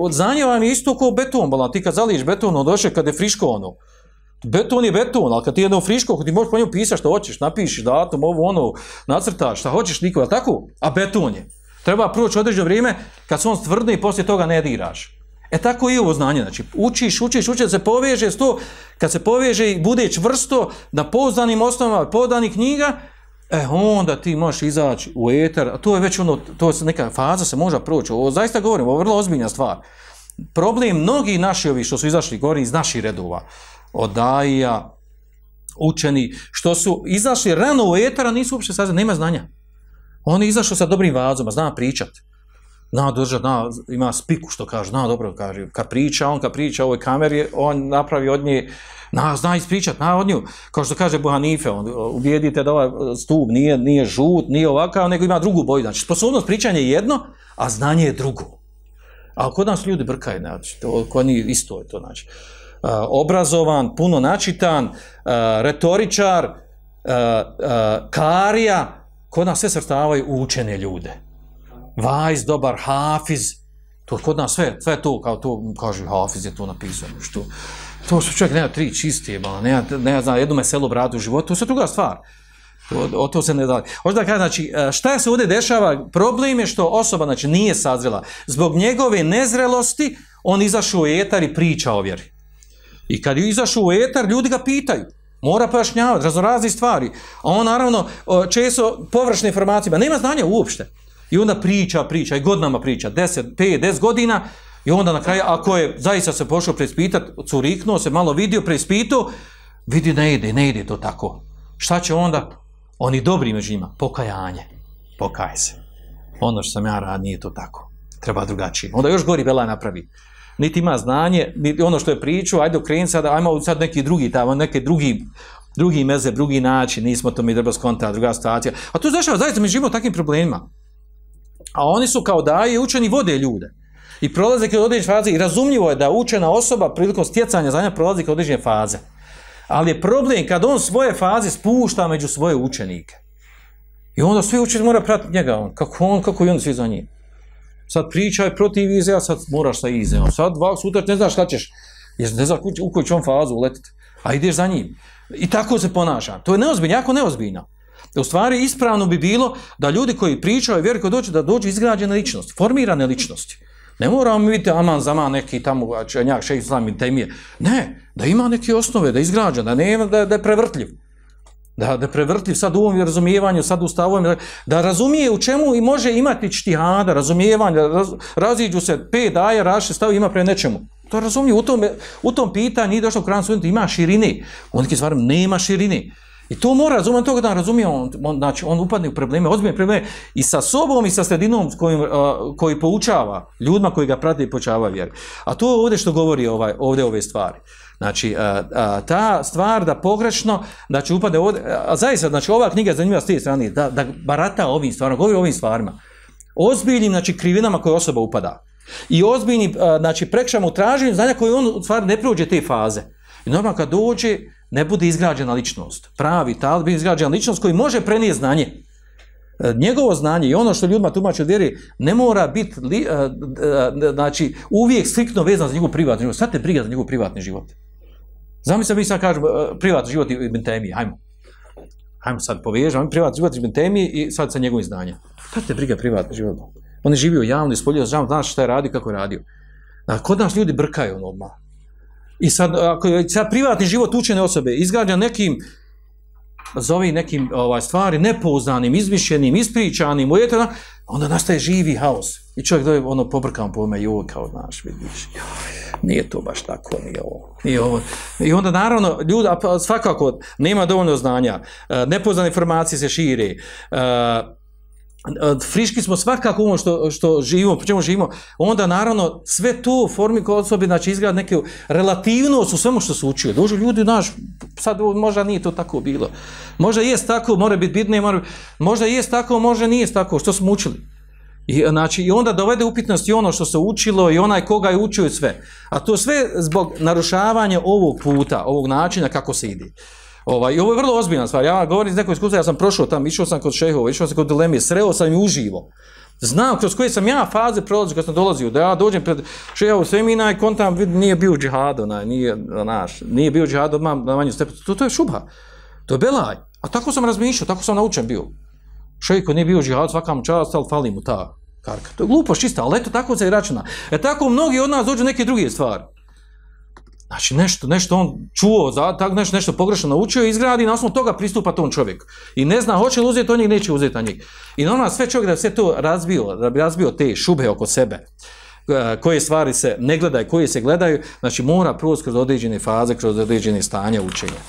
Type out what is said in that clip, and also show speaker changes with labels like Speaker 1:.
Speaker 1: Od znanja vam je isto kao beton, bolan. Ti kad zaliješ beton, on došle kad je friško ono. Beton je beton, ali kad ti jedno friško, ti možeš po njemu pisati što hoćeš, napišeš datum, ovo ono, nacrtaš, šta hoćeš, niko, je tako? A beton je. Treba proći određeno vrijeme kad se on stvrdne i poslije toga ne diraš. E tako i ovo znanje, znači učiš, učiš, učiš, da se poveže s to, kad se poveže i bude čvrsto na pouzdanim osnovama, pouzdanih knjiga, e onda ti možeš izaći u eter, a to je već ono, to je neka faza se može proći, ovo zaista govorim, ovo je vrlo ozbiljna stvar. Problem mnogi naši ovi što su izašli gori iz naših redova, od daija, učeni, što su izašli rano u etera, nisu uopće saznali, nema znanja. On je izašao sa dobrim vazom, zna pričat. Zna držat, zna, ima spiku što kaže, zna dobro kaže. Kad priča, on kad priča ovoj kameri, on napravi od nje, na, zna ispričat, zna od nju. Kao što kaže Buhanife, on ubijedite da ovaj stup nije, nije žut, nije ovakav, nego ima drugu boju. Znači, sposobnost pričanja je jedno, a znanje je drugo. A kod nas ljudi brkaju, znači, to, kod njih isto je to, znači. Uh, obrazovan, puno načitan, uh, retoričar, uh, karija, kod nas sve srtavaju u učene ljude. Vajz, dobar, hafiz, to kod nas sve, sve to, kao to, kaže, hafiz je to napisao, što, to su čovjek, nema tri čistije, nema, nema, zna, jednu meselu bradu u životu, to je druga stvar. O to se ne da. Hoće da kaže, znači, e, šta se ovdje dešava? Problem je što osoba, znači, nije sazrela. Zbog njegove nezrelosti, on izašao u etar i priča o vjeri. I kad je izašao u etar, ljudi ga pitaju. Mora pojašnjavati raznorazne stvari. A on naravno često površne informacije, nema znanja uopšte. I onda priča, priča, i godinama priča, 10, 5, 10 godina, i onda na kraju, ako je zaista se pošao preispitat, curiknuo se, malo vidio, preispitao, vidi ne ide, ne ide to tako. Šta će onda? Oni dobri među njima, pokajanje. Pokaj se. Ono što sam ja rad, nije to tako. Treba drugačije. Onda još gori vela napravi niti ima znanje, niti ono što je pričao, ajde okreni sad, ajmo sad neki drugi tamo, neke drugi, drugi meze, drugi način, nismo to mi treba skonta, druga situacija. A to znači, zaista mi živimo takvim problemima. A oni su kao daje učeni vode ljude. I prolaze kroz određene faze i razumljivo je da učena osoba prilikom stjecanja znanja prolazi kroz određene faze. Ali je problem kad on svoje faze spušta među svoje učenike. I onda svi učenici mora pratiti njega, on, kako on, kako i on svi za njim sad pričaj protiv Izea, sad moraš sa Izeom, sad dva, sutra ne znaš šta ćeš, jer ne znaš u koju će on fazu uletiti, a ideš za njim. I tako se ponaša. To je neozbiljno, jako neozbiljno. U stvari ispravno bi bilo da ljudi koji pričaju vjeruju dođu da dođu izgrađene ličnosti, formirane ličnosti. Ne moramo mi vidjeti aman zaman neki tamo čenjak šejh islam temije. Ne, da ima neke osnove, da je izgrađen, da, ne, da, da je prevrtljiv. Da, da prevrti sad u ovom razumijevanju, sad u stavom, da razumije u čemu i može imati čtihada, razumijevanje, raz, raziđu se pet daje, raši stavu ima pre nečemu. To razumije, u tom, u tom pitanju nije došlo u kranu ima širine. On neki stvarom nema širine. I to mora razumjeti toga da razumije, on, on, znači on upadne u probleme, ozbiljne probleme i sa sobom i sa sredinom kojim, koji poučava, ljudima koji ga prate i poučava vjeru. A to je ovdje što govori ovaj, ovdje ove stvari. Znači, ta stvar da pogrešno, da će upade ovdje, a zaista, znači, ova knjiga je zanimljiva s te strane, da, da barata ovim stvarima, govori o ovim stvarima. Ozbiljnim, znači, krivinama koje osoba upada. I ozbiljnim, znači, prekšama u traženju znanja koje on, u stvari, ne prođe te faze. I normalno, kad dođe, ne bude izgrađena ličnost. Pravi tal, bi izgrađena ličnost koji može prenijeti znanje. E, njegovo znanje i ono što ljudima tumače od vjeri ne mora biti a, a, znači, uvijek striktno vezan za njegov privatni život. Sad te briga za njegov privatni život. Zamislim, mi sad kažemo privatni život Ibn Temije, hajmo. Hajmo sad povežemo, privatni život Ibn Temije i sad sa njegovim znanjem. Kada te briga privatni život? On je živio javno, ispolio za znaš šta je radio, kako je radio. A kod nas ljudi brkaju odmah. I sad, ako je sad privatni život učene osobe izgrađan nekim zovi nekim ovaj stvari nepouznanim, izmišljenim, ispričanim, ujetena, onda nastaje živi haos. I čovjek doje ono pobrkam po ime, joj, kao znaš, vidiš, nije to baš tako, nije ovo, nije ovo. I onda naravno, ljudi, pa svakako, nema dovoljno znanja, e, nepoznane informacije se šire, e, friški smo svakako ono što, što živimo, po čemu živimo, onda naravno sve to formi kod osobi, znači izgleda neke relativnost u svemu što su učili. Dođu ljudi, znaš, sad možda nije to tako bilo. Možda jest tako, mora biti bitno, mora, možda jest tako, možda nije tako, što smo učili. I, znači, I onda dovede upitnost i ono što se učilo i onaj koga je učio i sve. A to sve zbog narušavanja ovog puta, ovog načina kako se ide. Ovaj, I ovo je vrlo ozbiljna stvar. Ja govorim iz nekog iskustva, ja sam prošao tam, išao sam kod šehova, išao sam kod dilemije, sreo sam i uživo. Znam kroz koje sam ja faze prolazio kad sam dolazio, da ja dođem pred šejavu semina i kontam, nije bio džihad, onaj, nije, naš, nije bio džihad odmah na manju stepen. To, to je šubha. To je belaj. A tako sam razmišljao, tako sam naučen bio. Šejko koji nije bio džihad, svakam čast, ali fali mu ta karka. To je glupo čista, ali eto tako se i računa. E tako mnogi od nas dođu neke druge stvari. Znači nešto, nešto on čuo, za, tak, nešto, nešto pogrešno naučio i izgradi na osnovu toga pristupa tom čovjeku. I ne zna hoće li uzeti od njeg, neće uzeti na njeg. I na sve čovjek da sve to razbio, da bi razbio te šube oko sebe, e, koje stvari se ne gledaju, koje se gledaju, znači mora prvo kroz određene faze, kroz određene stanja učenja.